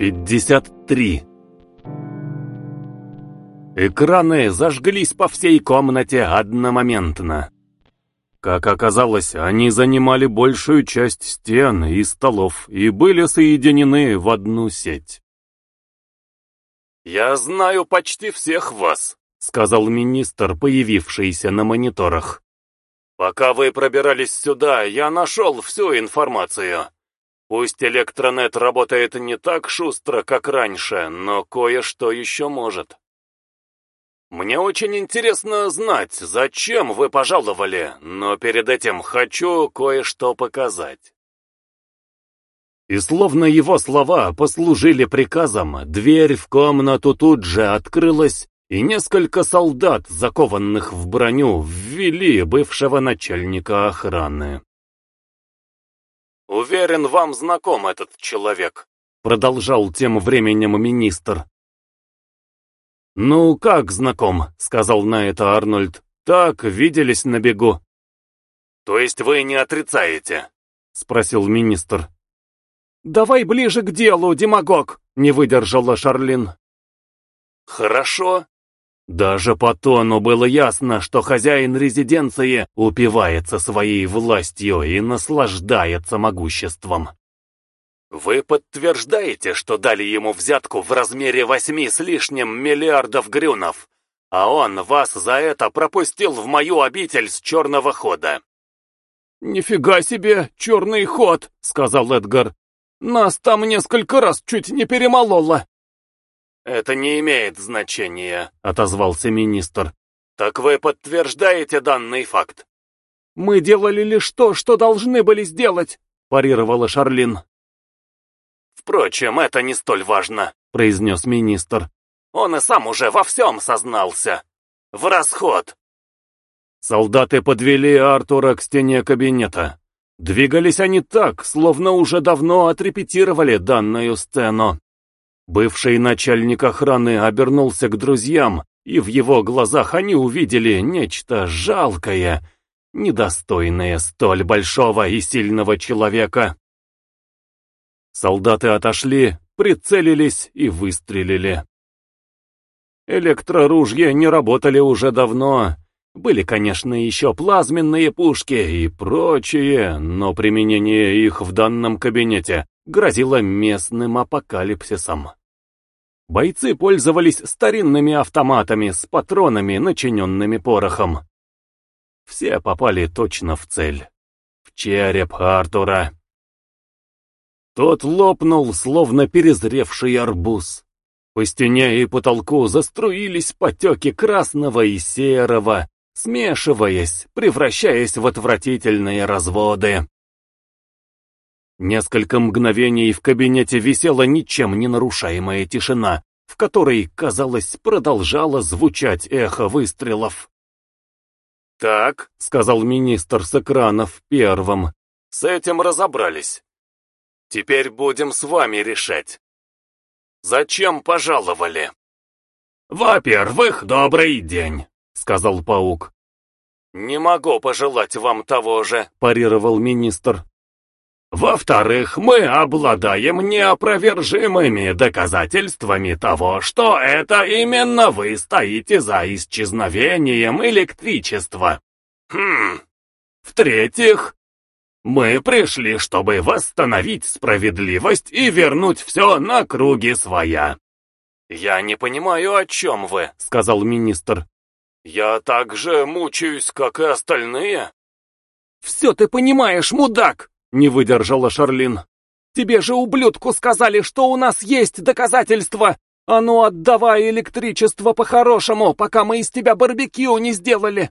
53 Экраны зажглись по всей комнате одномоментно. Как оказалось, они занимали большую часть стен и столов и были соединены в одну сеть. «Я знаю почти всех вас», — сказал министр, появившийся на мониторах. «Пока вы пробирались сюда, я нашел всю информацию. Пусть электронет работает не так шустро, как раньше, но кое-что еще может». Мне очень интересно знать, зачем вы пожаловали, но перед этим хочу кое-что показать. И словно его слова послужили приказом, дверь в комнату тут же открылась, и несколько солдат, закованных в броню, ввели бывшего начальника охраны. «Уверен, вам знаком этот человек», — продолжал тем временем министр. «Ну, как знаком?» — сказал на это Арнольд. «Так, виделись на бегу». «То есть вы не отрицаете?» — спросил министр. «Давай ближе к делу, демагог!» — не выдержала Шарлин. «Хорошо». Даже по тону было ясно, что хозяин резиденции упивается своей властью и наслаждается могуществом. Вы подтверждаете, что дали ему взятку в размере восьми с лишним миллиардов грюнов, а он вас за это пропустил в мою обитель с черного хода? «Нифига себе, черный ход!» — сказал Эдгар. «Нас там несколько раз чуть не перемололо!» «Это не имеет значения», — отозвался министр. «Так вы подтверждаете данный факт?» «Мы делали лишь то, что должны были сделать», — парировала Шарлин. «Впрочем, это не столь важно», — произнес министр. «Он и сам уже во всем сознался. В расход». Солдаты подвели Артура к стене кабинета. Двигались они так, словно уже давно отрепетировали данную сцену. Бывший начальник охраны обернулся к друзьям, и в его глазах они увидели нечто жалкое, недостойное столь большого и сильного человека. Солдаты отошли, прицелились и выстрелили. Электроружья не работали уже давно. Были, конечно, еще плазменные пушки и прочие, но применение их в данном кабинете грозило местным апокалипсисом. Бойцы пользовались старинными автоматами с патронами, начиненными порохом. Все попали точно в цель. В череп Артура. Тот лопнул, словно перезревший арбуз. По стене и потолку заструились потеки красного и серого, смешиваясь, превращаясь в отвратительные разводы. Несколько мгновений в кабинете висела ничем не нарушаемая тишина, в которой, казалось, продолжало звучать эхо выстрелов. «Так», — сказал министр с экранов первым, — «с этим разобрались. Теперь будем с вами решать. Зачем пожаловали? Во-первых, добрый день, сказал паук. Не могу пожелать вам того же, парировал министр. Во-вторых, мы обладаем неопровержимыми доказательствами того, что это именно вы стоите за исчезновением электричества. Хм. В-третьих, мы пришли, чтобы восстановить справедливость и вернуть все на круги своя. Я не понимаю, о чем вы, сказал министр. Я так же мучаюсь, как и остальные. Все ты понимаешь, мудак, не выдержала Шарлин. Тебе же, ублюдку, сказали, что у нас есть доказательства. А ну, отдавай электричество по-хорошему, пока мы из тебя барбекю не сделали.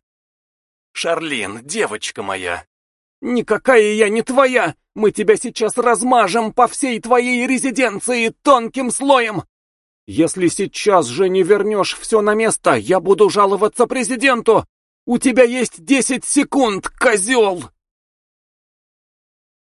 Шарлин, девочка моя, «Никакая я не твоя! Мы тебя сейчас размажем по всей твоей резиденции тонким слоем! Если сейчас же не вернешь все на место, я буду жаловаться президенту! У тебя есть десять секунд, козел!»